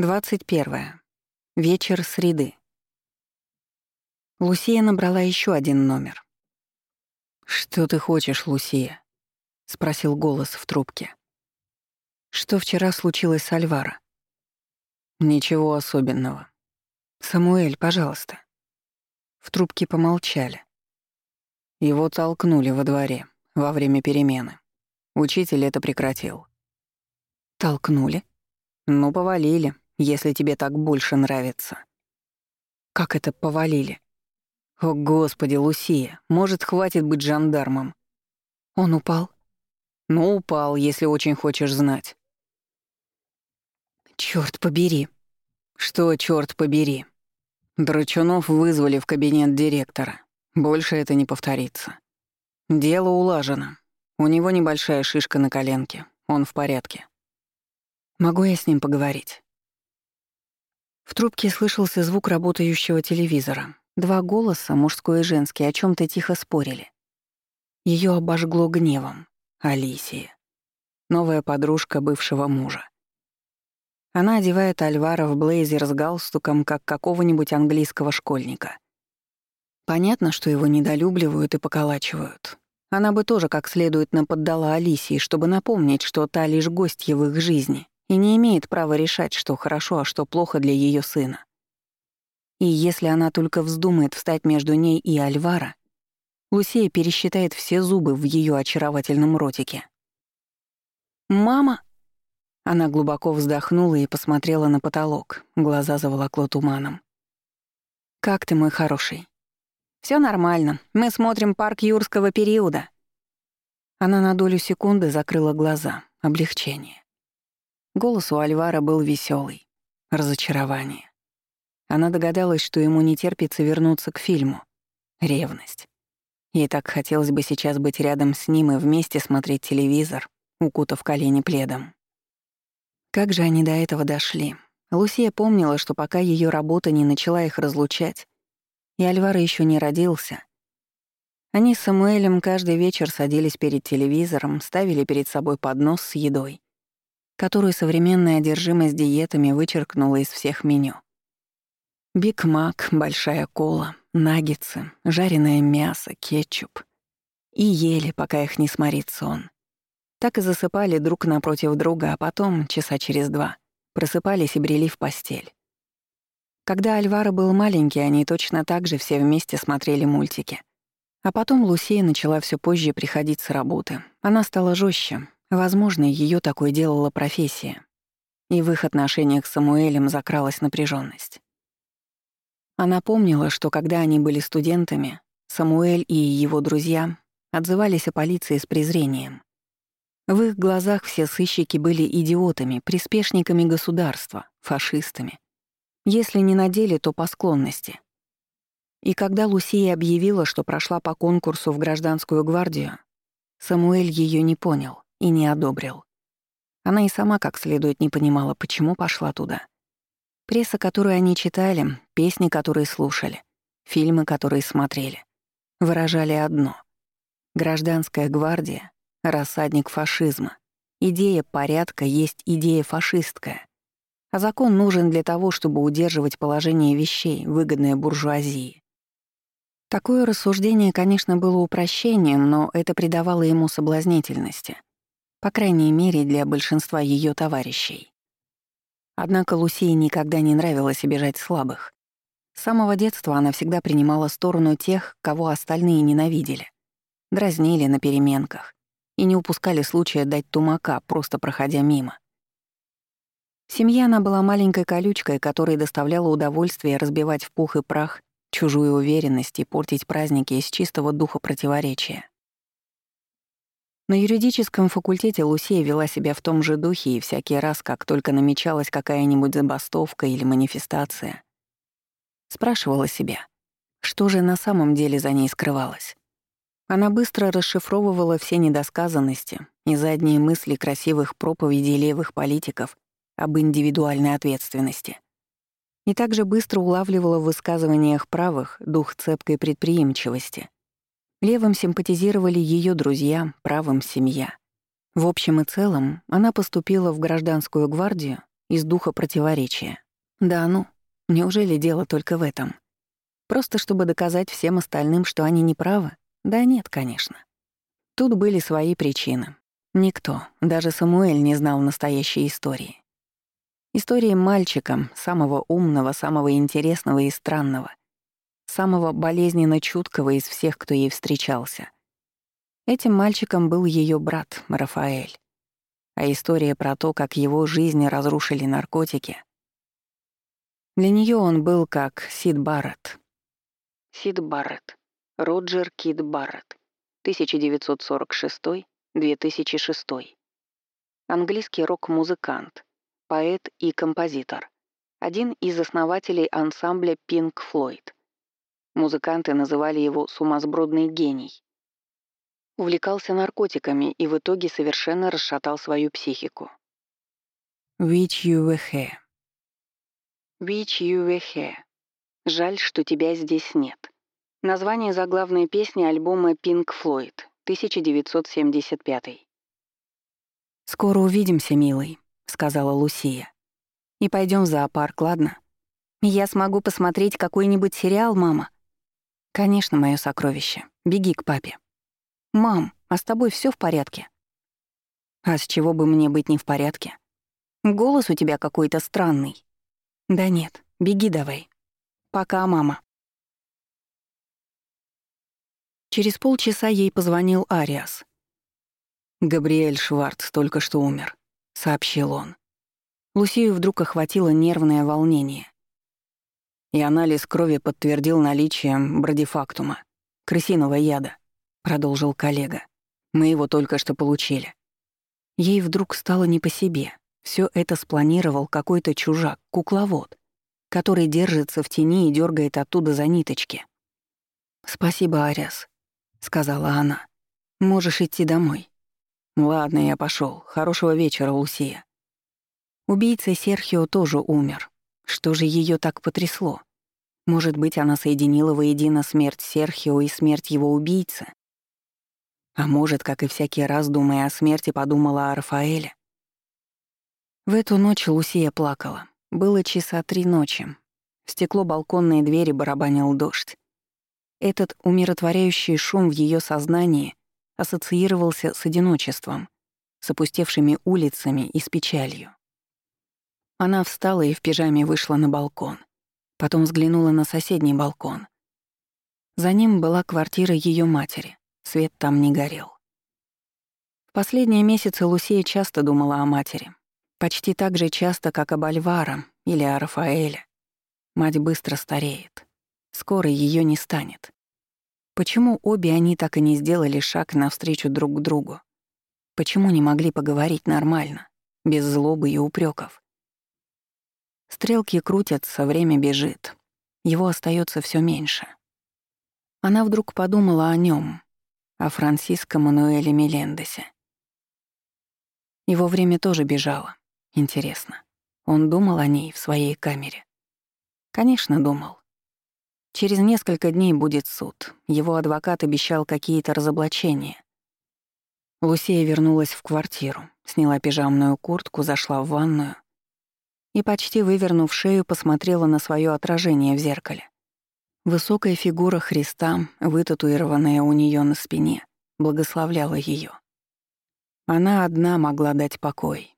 21. Вечер среды. Лусия набрала еще один номер. «Что ты хочешь, Лусия?» — спросил голос в трубке. «Что вчера случилось с Альваро?» «Ничего особенного. Самуэль, пожалуйста». В трубке помолчали. Его толкнули во дворе во время перемены. Учитель это прекратил. «Толкнули?» «Ну, повалили, если тебе так больше нравится». «Как это повалили?» «О, Господи, Лусия, может, хватит быть жандармом?» «Он упал?» «Ну, упал, если очень хочешь знать». «Чёрт побери!» «Что, чёрт побери?» Драчунов вызвали в кабинет директора. Больше это не повторится. Дело улажено. У него небольшая шишка на коленке. Он в порядке. Могу я с ним поговорить?» В трубке слышался звук работающего телевизора. Два голоса, мужской и женский, о чем то тихо спорили. Ее обожгло гневом. Алисия. Новая подружка бывшего мужа. Она одевает Альвара в блейзер с галстуком, как какого-нибудь английского школьника. Понятно, что его недолюбливают и поколачивают. Она бы тоже как следует наподдала Алисии, чтобы напомнить, что та лишь гостья в их жизни, и не имеет права решать, что хорошо, а что плохо для ее сына. И если она только вздумает встать между ней и Альвара, Лусея пересчитает все зубы в ее очаровательном ротике. «Мама!» Она глубоко вздохнула и посмотрела на потолок, глаза заволокло туманом. «Как ты, мой хороший?» Все нормально. Мы смотрим парк юрского периода». Она на долю секунды закрыла глаза. Облегчение. Голос у Альвара был веселый, разочарование. Она догадалась, что ему не терпится вернуться к фильму. Ревность. Ей так хотелось бы сейчас быть рядом с ним и вместе смотреть телевизор, укутав колени пледом. Как же они до этого дошли? Лусия помнила, что пока ее работа не начала их разлучать, и Альвара еще не родился, они с Самуэлем каждый вечер садились перед телевизором, ставили перед собой поднос с едой которую современная одержимость диетами вычеркнула из всех меню. Биг Мак, большая кола, наггетсы, жареное мясо, кетчуп. И ели, пока их не сморит сон. Так и засыпали друг напротив друга, а потом, часа через два, просыпались и брели в постель. Когда Альвара был маленький, они точно так же все вместе смотрели мультики. А потом Лусия начала все позже приходить с работы. Она стала жестче, Возможно, ее такой делала профессия. И в их отношениях с Самуэлем закралась напряженность. Она помнила, что когда они были студентами, Самуэль и его друзья отзывались о полиции с презрением. В их глазах все сыщики были идиотами, приспешниками государства, фашистами. Если не на деле, то по склонности. И когда Лусия объявила, что прошла по конкурсу в гражданскую гвардию, Самуэль ее не понял и не одобрил. Она и сама как следует не понимала, почему пошла туда. Пресса, которую они читали, песни, которые слушали, фильмы, которые смотрели, выражали одно. Гражданская гвардия — рассадник фашизма. Идея порядка есть идея фашистская. А закон нужен для того, чтобы удерживать положение вещей, выгодное буржуазии. Такое рассуждение, конечно, было упрощением, но это придавало ему соблазнительности — по крайней мере, для большинства ее товарищей. Однако Лусии никогда не нравилось обижать слабых. С самого детства она всегда принимала сторону тех, кого остальные ненавидели. Дразнили на переменках и не упускали случая дать тумака, просто проходя мимо. В семье она была маленькой колючкой, которой доставляла удовольствие разбивать в пух и прах чужую уверенность и портить праздники из чистого духа противоречия. На юридическом факультете Лусия вела себя в том же духе, и всякий раз, как только намечалась какая-нибудь забастовка или манифестация, спрашивала себя, что же на самом деле за ней скрывалось. Она быстро расшифровывала все недосказанности и задние мысли красивых проповедей левых политиков об индивидуальной ответственности. И также быстро улавливала в высказываниях правых дух цепкой предприимчивости — Левым симпатизировали ее друзья, правым — семья. В общем и целом, она поступила в гражданскую гвардию из духа противоречия. Да ну, неужели дело только в этом? Просто чтобы доказать всем остальным, что они не правы? Да нет, конечно. Тут были свои причины. Никто, даже Самуэль, не знал настоящей истории. Истории мальчика, самого умного, самого интересного и странного, самого болезненно чуткого из всех, кто ей встречался. Этим мальчиком был ее брат, Рафаэль. А история про то, как его жизни разрушили наркотики. Для нее он был как Сид Барретт. Сид Барретт. Роджер Кид Барретт. 1946-2006. Английский рок-музыкант, поэт и композитор. Один из основателей ансамбля Pink Floyd. Музыканты называли его «сумасбродный гений». Увлекался наркотиками и в итоге совершенно расшатал свою психику. «Which you were here». «Which you were here». «Жаль, что тебя здесь нет». Название заглавной песни альбома Pink Floyd, 1975. «Скоро увидимся, милый», — сказала Лусия. «И пойдем в зоопарк, ладно? Я смогу посмотреть какой-нибудь сериал, мама?» «Конечно, мое сокровище. Беги к папе». «Мам, а с тобой все в порядке?» «А с чего бы мне быть не в порядке? Голос у тебя какой-то странный». «Да нет, беги давай. Пока, мама». Через полчаса ей позвонил Ариас. «Габриэль Шварц только что умер», — сообщил он. Лусию вдруг охватило нервное волнение. И анализ крови подтвердил наличие бродифактума, крысиного яда, продолжил коллега. Мы его только что получили. Ей вдруг стало не по себе. Все это спланировал какой-то чужак, кукловод, который держится в тени и дергает оттуда за ниточки. «Спасибо, Ариас», — сказала она. «Можешь идти домой». «Ладно, я пошел. Хорошего вечера, Лусия». Убийца Серхио тоже умер. Что же ее так потрясло? Может быть, она соединила воедино смерть Серхио и смерть его убийцы? А может, как и всякий раз, думая о смерти, подумала о Рафаэле? В эту ночь Лусия плакала. Было часа три ночи. В стекло балконной двери барабанил дождь. Этот умиротворяющий шум в ее сознании ассоциировался с одиночеством, с опустевшими улицами и с печалью. Она встала и в пижаме вышла на балкон. Потом взглянула на соседний балкон. За ним была квартира ее матери. Свет там не горел. В последние месяцы Лусия часто думала о матери. Почти так же часто, как об Альваро или о Рафаэле. Мать быстро стареет. Скоро ее не станет. Почему обе они так и не сделали шаг навстречу друг к другу? Почему не могли поговорить нормально, без злобы и упреков? Стрелки крутятся, время бежит. Его остается все меньше. Она вдруг подумала о нем, о Франциско Мануэле Мелендесе. Его время тоже бежало. Интересно, он думал о ней в своей камере? Конечно, думал. Через несколько дней будет суд. Его адвокат обещал какие-то разоблачения. Лусия вернулась в квартиру, сняла пижамную куртку, зашла в ванную и, почти вывернув шею, посмотрела на свое отражение в зеркале. Высокая фигура Христа, вытатуированная у нее на спине, благословляла ее. Она одна могла дать покой,